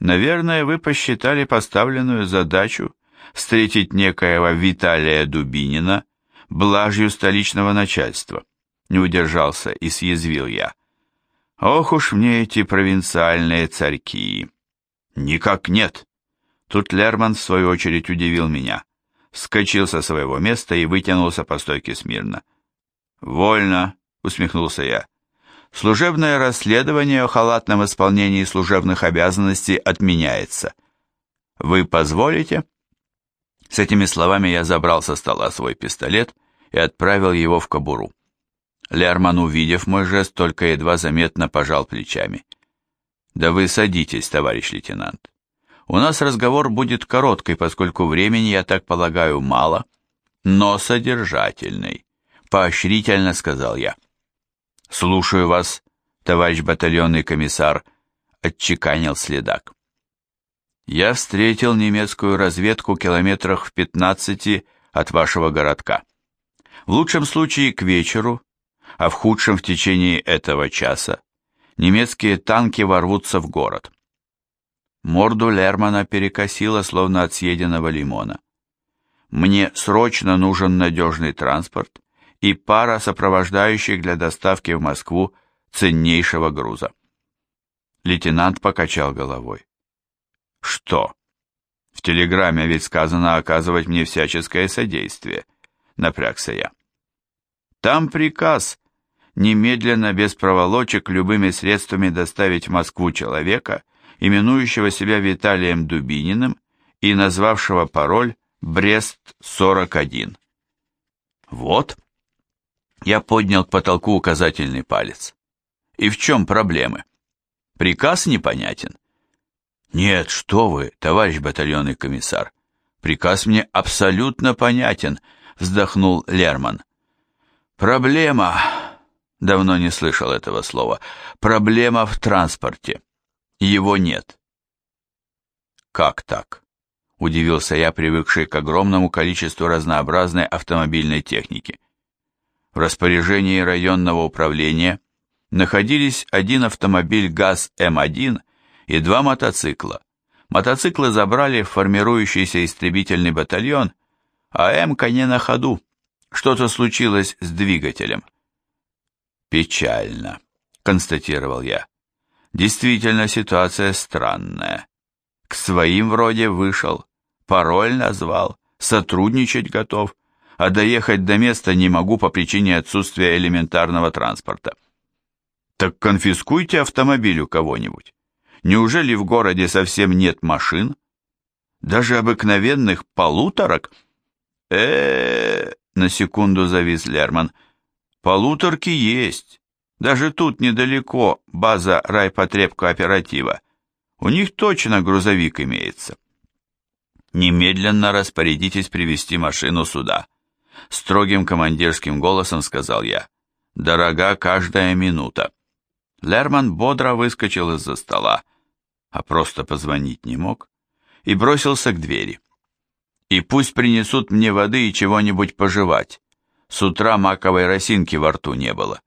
Наверное, вы посчитали поставленную задачу встретить некоего Виталия Дубинина блажью столичного начальства. Не удержался и съязвил я. Ох уж мне эти провинциальные царьки. Никак нет. Тут Лерман в свою очередь удивил меня. Вскочил со своего места и вытянулся по стойке смирно. «Вольно», — усмехнулся я. «Служебное расследование о халатном исполнении служебных обязанностей отменяется. Вы позволите?» С этими словами я забрал со стола свой пистолет и отправил его в кобуру. Лерман, увидев мой жест, только едва заметно пожал плечами. «Да вы садитесь, товарищ лейтенант. У нас разговор будет короткий, поскольку времени, я так полагаю, мало, но содержательный», — поощрительно сказал я. «Слушаю вас, товарищ батальонный комиссар», — отчеканил следак. «Я встретил немецкую разведку километрах в пятнадцати от вашего городка. В лучшем случае к вечеру, а в худшем в течение этого часа, немецкие танки ворвутся в город. Морду Лермана перекосило, словно от съеденного лимона. Мне срочно нужен надежный транспорт и пара сопровождающих для доставки в Москву ценнейшего груза. Лейтенант покачал головой. Что? В телеграмме ведь сказано оказывать мне всяческое содействие, напрягся я. Там приказ немедленно без проволочек любыми средствами доставить в Москву человека, именующего себя Виталием Дубининым и назвавшего пароль Брест-41. Вот. Я поднял к потолку указательный палец. И в чем проблемы? Приказ непонятен. Нет, что вы, товарищ батальонный комиссар. Приказ мне абсолютно понятен, вздохнул Лерман. Проблема, давно не слышал этого слова, проблема в транспорте. Его нет. Как так? Удивился я, привыкший к огромному количеству разнообразной автомобильной техники. В распоряжении районного управления находились один автомобиль ГАЗ-М1 и два мотоцикла. Мотоциклы забрали в формирующийся истребительный батальон, а М-ка не на ходу. Что-то случилось с двигателем. Печально, констатировал я. Действительно, ситуация странная. К своим вроде вышел, пароль назвал, сотрудничать готов, а доехать до места не могу по причине отсутствия элементарного транспорта. Так конфискуйте автомобиль у кого-нибудь. Неужели в городе совсем нет машин? Даже обыкновенных полуторок? э, на секунду завис Лерман. Полуторки есть. Даже тут недалеко база райпотребкооператива. У них точно грузовик имеется. Немедленно распорядитесь привести машину сюда. Строгим командирским голосом сказал я. Дорога каждая минута. Лерман бодро выскочил из-за стола, а просто позвонить не мог, и бросился к двери. И пусть принесут мне воды и чего-нибудь пожевать. С утра маковой росинки во рту не было.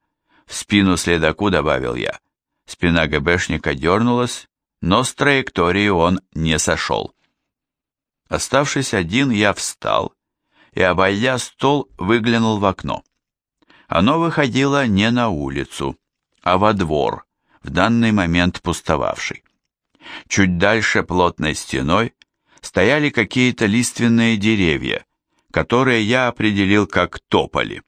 В спину следаку добавил я. Спина ГБшника дернулась, но с траектории он не сошел. Оставшись один, я встал и, обойдя стол, выглянул в окно. Оно выходило не на улицу, а во двор, в данный момент пустовавший. Чуть дальше плотной стеной стояли какие-то лиственные деревья, которые я определил как тополи.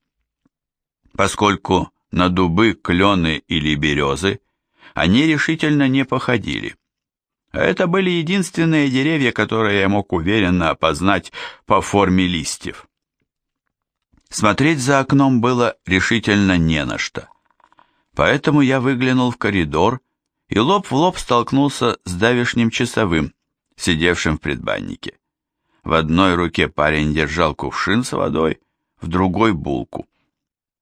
Поскольку на дубы, клены или березы они решительно не походили. Это были единственные деревья, которые я мог уверенно опознать по форме листьев. Смотреть за окном было решительно не на что. Поэтому я выглянул в коридор и лоб в лоб столкнулся с давишним часовым, сидевшим в предбаннике. В одной руке парень держал кувшин с водой, в другой — булку.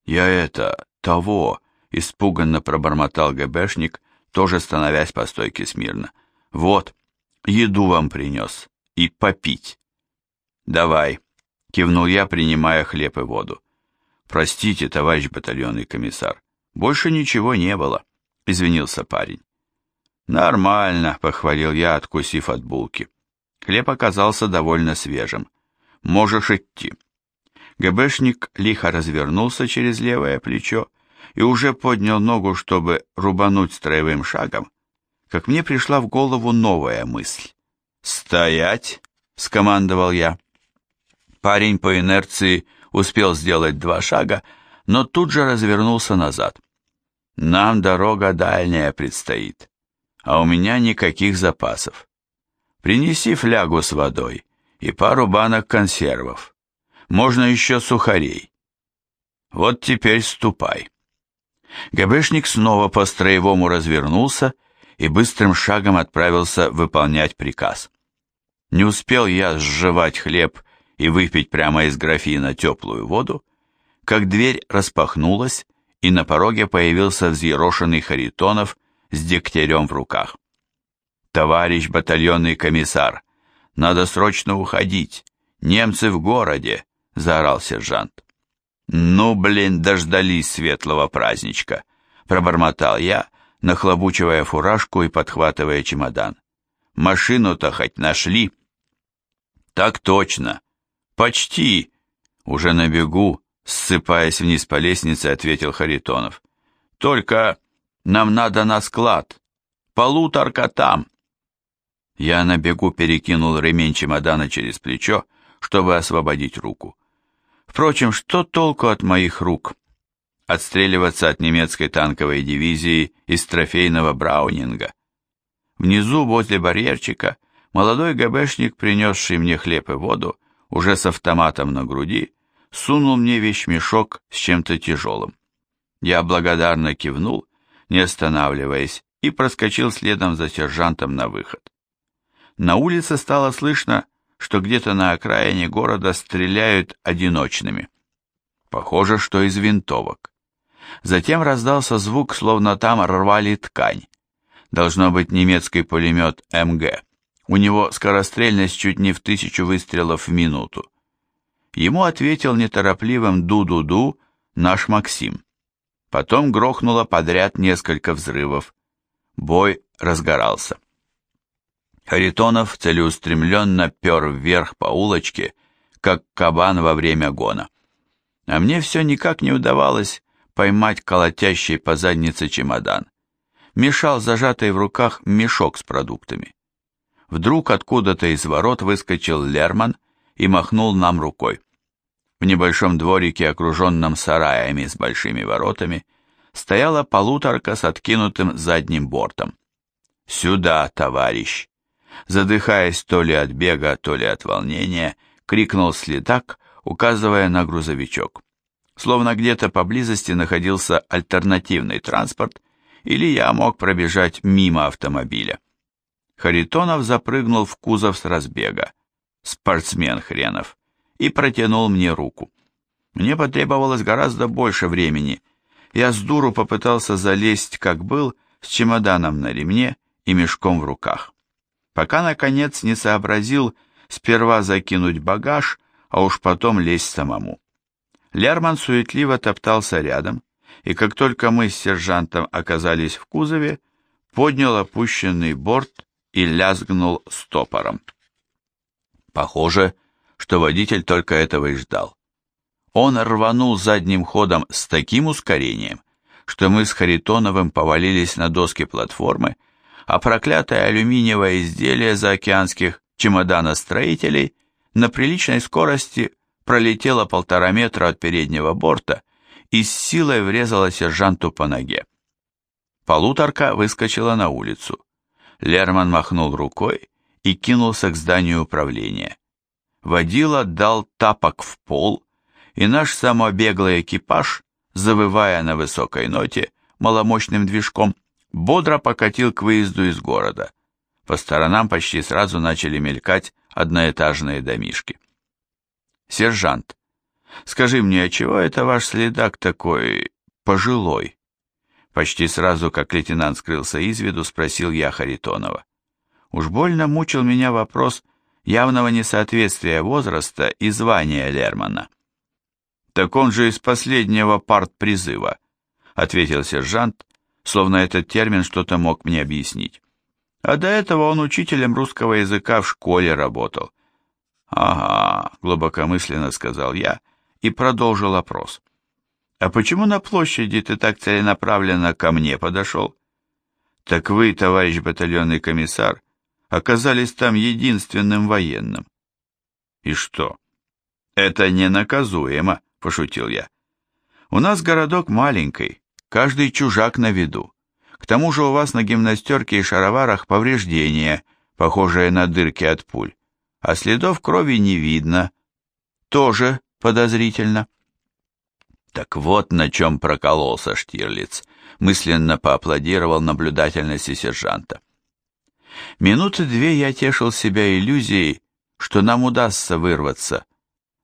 «Я это, того!» — испуганно пробормотал ГБшник, тоже становясь по стойке смирно. «Вот, еду вам принес. И попить». «Давай», — кивнул я, принимая хлеб и воду. «Простите, товарищ батальонный комиссар, больше ничего не было», — извинился парень. Нормально, похвалил я, откусив от булки. Хлеб оказался довольно свежим. Можешь идти. ГБшник лихо развернулся через левое плечо и уже поднял ногу, чтобы рубануть строевым шагом, как мне пришла в голову новая мысль. «Стоять!» — скомандовал я. Парень по инерции успел сделать два шага, но тут же развернулся назад. «Нам дорога дальняя предстоит, а у меня никаких запасов. Принеси флягу с водой и пару банок консервов. Можно еще сухарей. Вот теперь ступай». ГБшник снова по-строевому развернулся и быстрым шагом отправился выполнять приказ. Не успел я сживать хлеб и выпить прямо из графина теплую воду, как дверь распахнулась, и на пороге появился взъерошенный Харитонов с дегтярем в руках. «Товарищ батальонный комиссар, надо срочно уходить, немцы в городе!» — заорал сержант. «Ну, блин, дождались светлого праздничка!» — пробормотал я, нахлобучивая фуражку и подхватывая чемодан. «Машину-то хоть нашли?» «Так точно! Почти!» Уже на бегу, ссыпаясь вниз по лестнице, ответил Харитонов. «Только нам надо на склад. Полуторка там!» Я на бегу перекинул ремень чемодана через плечо, чтобы освободить руку. Впрочем, что толку от моих рук? Отстреливаться от немецкой танковой дивизии из трофейного Браунинга. Внизу, возле барьерчика, молодой ГБшник, принесший мне хлеб и воду, уже с автоматом на груди, сунул мне вещмешок с чем-то тяжелым. Я благодарно кивнул, не останавливаясь, и проскочил следом за сержантом на выход. На улице стало слышно, что где-то на окраине города стреляют одиночными. Похоже, что из винтовок. Затем раздался звук, словно там рвали ткань. Должно быть немецкий пулемет МГ. У него скорострельность чуть не в тысячу выстрелов в минуту. Ему ответил неторопливым «ду-ду-ду» наш Максим. Потом грохнуло подряд несколько взрывов. Бой разгорался. Харитонов целеустремленно пер вверх по улочке, как кабан во время гона. А мне все никак не удавалось поймать колотящий по заднице чемодан. Мешал зажатый в руках мешок с продуктами. Вдруг откуда-то из ворот выскочил Лерман и махнул нам рукой. В небольшом дворике, окруженном сараями с большими воротами, стояла полуторка с откинутым задним бортом. «Сюда, товарищ!» задыхаясь то ли от бега, то ли от волнения, крикнул следак, указывая на грузовичок. Словно где-то поблизости находился альтернативный транспорт, или я мог пробежать мимо автомобиля. Харитонов запрыгнул в кузов с разбега, спортсмен хренов, и протянул мне руку. Мне потребовалось гораздо больше времени. Я с дуру попытался залезть, как был, с чемоданом на ремне и мешком в руках пока, наконец, не сообразил сперва закинуть багаж, а уж потом лезть самому. Лерман суетливо топтался рядом, и как только мы с сержантом оказались в кузове, поднял опущенный борт и лязгнул стопором. Похоже, что водитель только этого и ждал. Он рванул задним ходом с таким ускорением, что мы с Харитоновым повалились на доски платформы, а проклятое алюминиевое изделие заокеанских чемоданостроителей на приличной скорости пролетело полтора метра от переднего борта и с силой врезало сержанту по ноге. Полуторка выскочила на улицу. Лерман махнул рукой и кинулся к зданию управления. Водила дал тапок в пол, и наш самобеглый экипаж, завывая на высокой ноте маломощным движком, бодро покатил к выезду из города. По сторонам почти сразу начали мелькать одноэтажные домишки. «Сержант, скажи мне, а чего это ваш следак такой пожилой?» Почти сразу, как лейтенант скрылся из виду, спросил я Харитонова. Уж больно мучил меня вопрос явного несоответствия возраста и звания Лермана. «Так он же из последнего партпризыва», — ответил сержант, словно этот термин что-то мог мне объяснить. А до этого он учителем русского языка в школе работал. «Ага», — глубокомысленно сказал я и продолжил опрос. «А почему на площади ты так целенаправленно ко мне подошел?» «Так вы, товарищ батальонный комиссар, оказались там единственным военным». «И что?» «Это ненаказуемо», — пошутил я. «У нас городок маленький, каждый чужак на виду. К тому же у вас на гимнастерке и шароварах повреждения, похожие на дырки от пуль, а следов крови не видно. Тоже подозрительно». Так вот на чем прокололся Штирлиц, мысленно поаплодировал наблюдательности сержанта. Минуты две я тешил себя иллюзией, что нам удастся вырваться,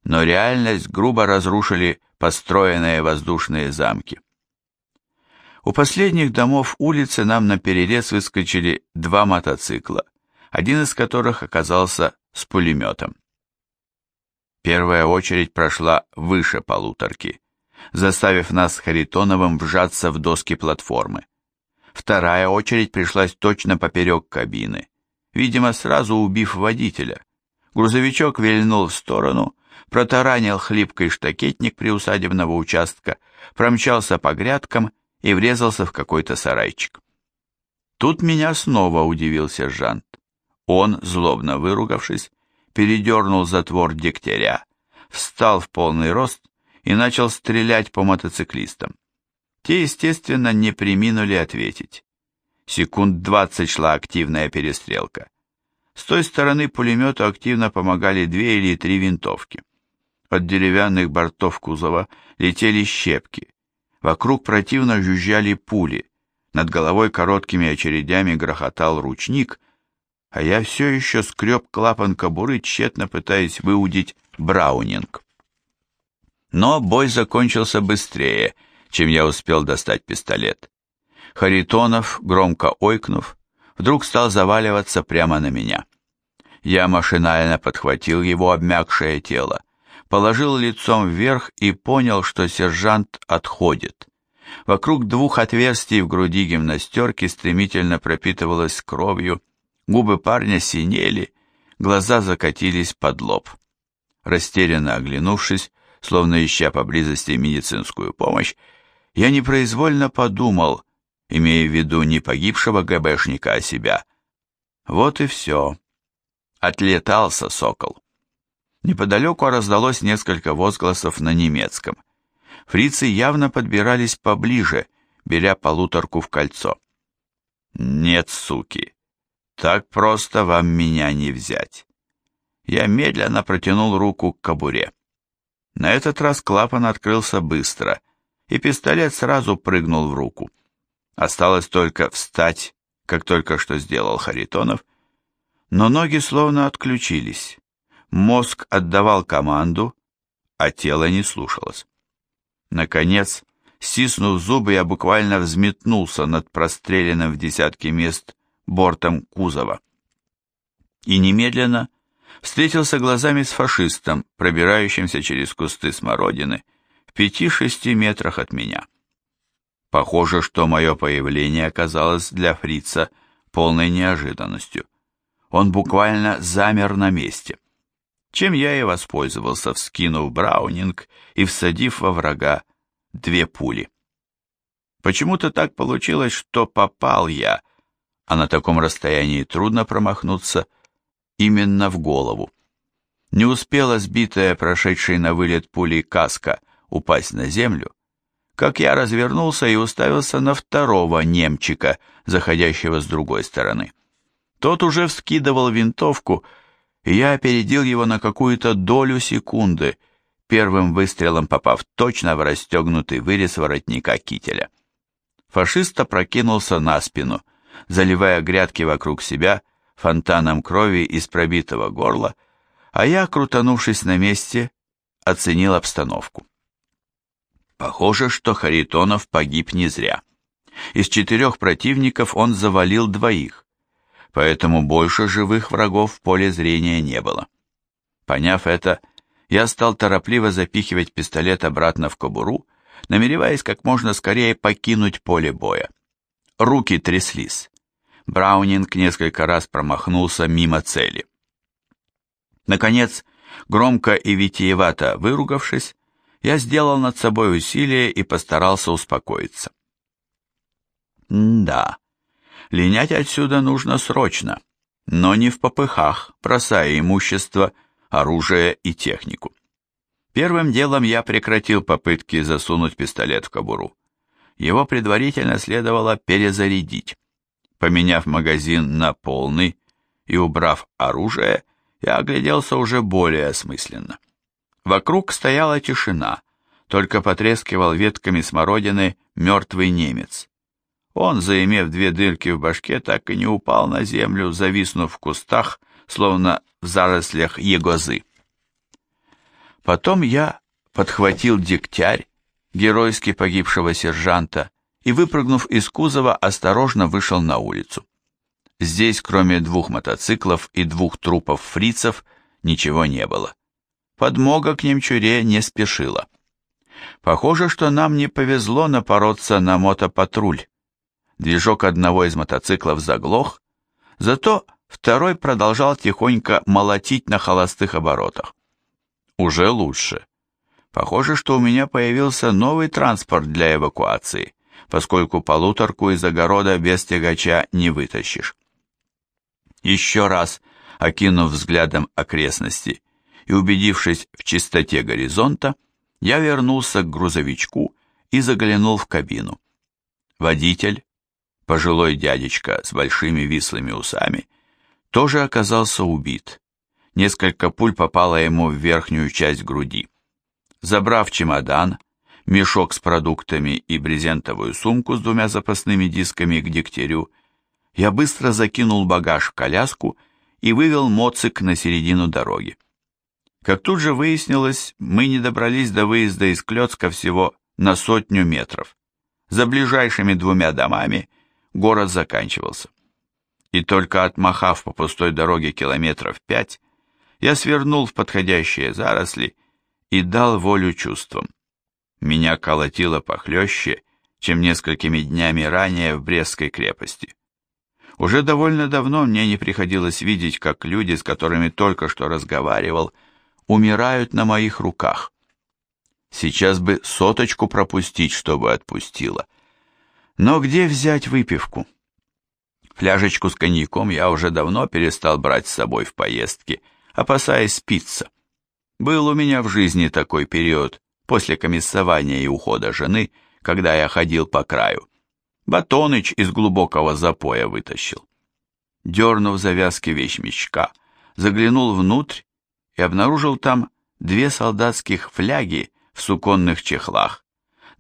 но реальность грубо разрушили построенные воздушные замки. У последних домов улицы нам на перерез выскочили два мотоцикла, один из которых оказался с пулеметом. Первая очередь прошла выше полуторки, заставив нас с Харитоновым вжаться в доски платформы. Вторая очередь пришлась точно поперек кабины, видимо, сразу убив водителя. Грузовичок вильнул в сторону, протаранил хлипкий штакетник приусадебного участка, промчался по грядкам и врезался в какой-то сарайчик. Тут меня снова удивил сержант. Он, злобно выругавшись, передернул затвор дегтяря, встал в полный рост и начал стрелять по мотоциклистам. Те, естественно, не приминули ответить. Секунд двадцать шла активная перестрелка. С той стороны пулемету активно помогали две или три винтовки. От деревянных бортов кузова летели щепки. Вокруг противно жужжали пули. Над головой короткими очередями грохотал ручник, а я все еще скреб клапан кобуры, тщетно пытаясь выудить браунинг. Но бой закончился быстрее, чем я успел достать пистолет. Харитонов, громко ойкнув, вдруг стал заваливаться прямо на меня. Я машинально подхватил его обмякшее тело, положил лицом вверх и понял, что сержант отходит. Вокруг двух отверстий в груди гимнастерки стремительно пропитывалась кровью, губы парня синели, глаза закатились под лоб. Растерянно оглянувшись, словно ища поблизости медицинскую помощь, я непроизвольно подумал, имея в виду не погибшего ГБшника, а себя. Вот и все. Отлетался сокол. Неподалеку раздалось несколько возгласов на немецком. Фрицы явно подбирались поближе, беря полуторку в кольцо. «Нет, суки, так просто вам меня не взять». Я медленно протянул руку к кобуре. На этот раз клапан открылся быстро, и пистолет сразу прыгнул в руку. Осталось только встать, как только что сделал Харитонов, но ноги словно отключились. Мозг отдавал команду, а тело не слушалось. Наконец, стиснув зубы, я буквально взметнулся над простреленным в десятки мест бортом кузова. И немедленно встретился глазами с фашистом, пробирающимся через кусты смородины в пяти-шести метрах от меня. Похоже, что мое появление оказалось для фрица полной неожиданностью. Он буквально замер на месте, чем я и воспользовался, вскинув браунинг и всадив во врага две пули. Почему-то так получилось, что попал я, а на таком расстоянии трудно промахнуться, — именно в голову. Не успела сбитая прошедшей на вылет пулей каска упасть на землю, как я развернулся и уставился на второго немчика, заходящего с другой стороны. Тот уже вскидывал винтовку, и я опередил его на какую-то долю секунды, первым выстрелом попав точно в расстегнутый вырез воротника кителя. Фашист опрокинулся на спину, заливая грядки вокруг себя фонтаном крови из пробитого горла, а я, крутанувшись на месте, оценил обстановку. Похоже, что Харитонов погиб не зря. Из четырех противников он завалил двоих, поэтому больше живых врагов в поле зрения не было. Поняв это, я стал торопливо запихивать пистолет обратно в кобуру, намереваясь как можно скорее покинуть поле боя. Руки тряслись. Браунинг несколько раз промахнулся мимо цели. Наконец, громко и витиевато выругавшись, я сделал над собой усилие и постарался успокоиться. да, линять отсюда нужно срочно, но не в попыхах, бросая имущество, оружие и технику. Первым делом я прекратил попытки засунуть пистолет в кобуру. Его предварительно следовало перезарядить. Поменяв магазин на полный и убрав оружие, я огляделся уже более осмысленно. Вокруг стояла тишина, только потрескивал ветками смородины мертвый немец. Он, заимев две дырки в башке, так и не упал на землю, зависнув в кустах, словно в зарослях егозы. Потом я подхватил дегтярь, геройски погибшего сержанта, и, выпрыгнув из кузова, осторожно вышел на улицу. Здесь, кроме двух мотоциклов и двух трупов фрицев, ничего не было. Подмога к немчуре не спешила. Похоже, что нам не повезло напороться на мотопатруль. Движок одного из мотоциклов заглох, зато второй продолжал тихонько молотить на холостых оборотах. Уже лучше. Похоже, что у меня появился новый транспорт для эвакуации, поскольку полуторку из огорода без тягача не вытащишь. Еще раз, окинув взглядом окрестности и убедившись в чистоте горизонта, я вернулся к грузовичку и заглянул в кабину. Водитель, пожилой дядечка с большими вислыми усами, тоже оказался убит. Несколько пуль попало ему в верхнюю часть груди. Забрав чемодан, мешок с продуктами и брезентовую сумку с двумя запасными дисками к дегтярю, я быстро закинул багаж в коляску и вывел моцик на середину дороги. Как тут же выяснилось, мы не добрались до выезда из Клёцка всего на сотню метров. За ближайшими двумя домами город заканчивался. И только отмахав по пустой дороге километров пять, я свернул в подходящие заросли и дал волю чувствам. Меня колотило похлеще, чем несколькими днями ранее в Брестской крепости. Уже довольно давно мне не приходилось видеть, как люди, с которыми только что разговаривал, умирают на моих руках. Сейчас бы соточку пропустить, чтобы отпустила. Но где взять выпивку? Фляжечку с коньяком я уже давно перестал брать с собой в поездки, опасаясь спиться. Был у меня в жизни такой период, после комиссования и ухода жены, когда я ходил по краю. Батоныч из глубокого запоя вытащил. Дернув завязки вещмечка, заглянул внутрь и обнаружил там две солдатских фляги в суконных чехлах,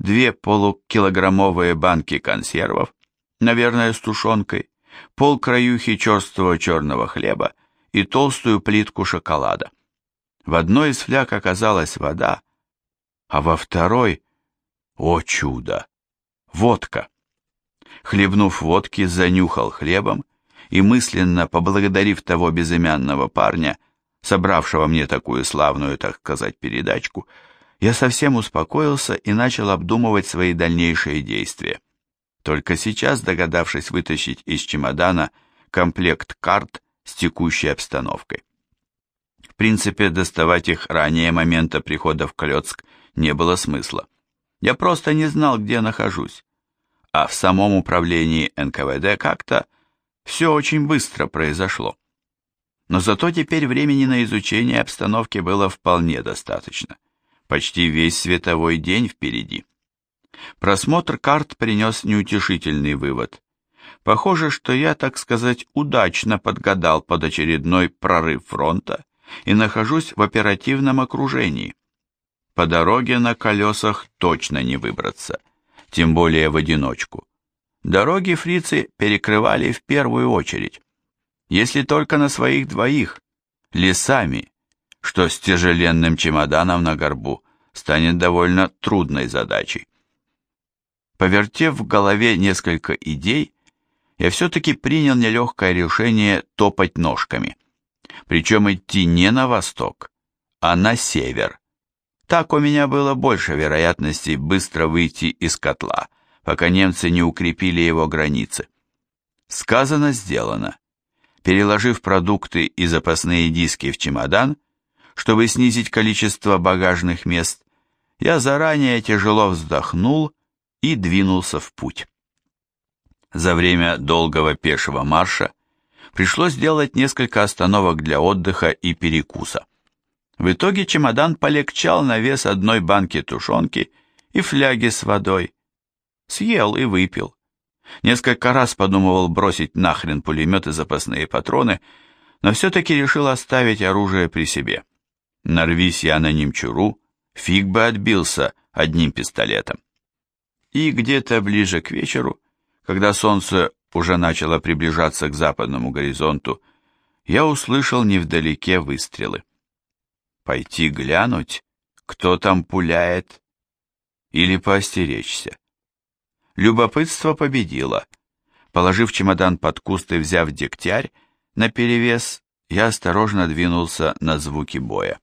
две полукилограммовые банки консервов, наверное, с тушенкой, полкраюхи черствого черного хлеба и толстую плитку шоколада. В одной из фляг оказалась вода, а во второй, о чудо, водка. Хлебнув водки, занюхал хлебом и, мысленно поблагодарив того безымянного парня, собравшего мне такую славную, так сказать, передачку, я совсем успокоился и начал обдумывать свои дальнейшие действия. Только сейчас, догадавшись вытащить из чемодана комплект карт с текущей обстановкой. В принципе, доставать их ранее момента прихода в Клёцк не было смысла. Я просто не знал, где нахожусь. А в самом управлении НКВД как-то все очень быстро произошло но зато теперь времени на изучение обстановки было вполне достаточно. Почти весь световой день впереди. Просмотр карт принес неутешительный вывод. Похоже, что я, так сказать, удачно подгадал под очередной прорыв фронта и нахожусь в оперативном окружении. По дороге на колесах точно не выбраться, тем более в одиночку. Дороги фрицы перекрывали в первую очередь если только на своих двоих, лесами, что с тяжеленным чемоданом на горбу станет довольно трудной задачей. Повертев в голове несколько идей, я все-таки принял нелегкое решение топать ножками. Причем идти не на восток, а на север. Так у меня было больше вероятностей быстро выйти из котла, пока немцы не укрепили его границы. Сказано, сделано. Переложив продукты и запасные диски в чемодан, чтобы снизить количество багажных мест, я заранее тяжело вздохнул и двинулся в путь. За время долгого пешего марша пришлось сделать несколько остановок для отдыха и перекуса. В итоге чемодан полегчал на вес одной банки тушенки и фляги с водой. Съел и выпил. Несколько раз подумывал бросить нахрен пулемет и запасные патроны, но все-таки решил оставить оружие при себе. Нарвись я на немчуру, фиг бы отбился одним пистолетом. И где-то ближе к вечеру, когда солнце уже начало приближаться к западному горизонту, я услышал невдалеке выстрелы. Пойти глянуть, кто там пуляет, или поостеречься. Любопытство победило. Положив чемодан под куст и взяв дегтярь, наперевес, я осторожно двинулся на звуки боя.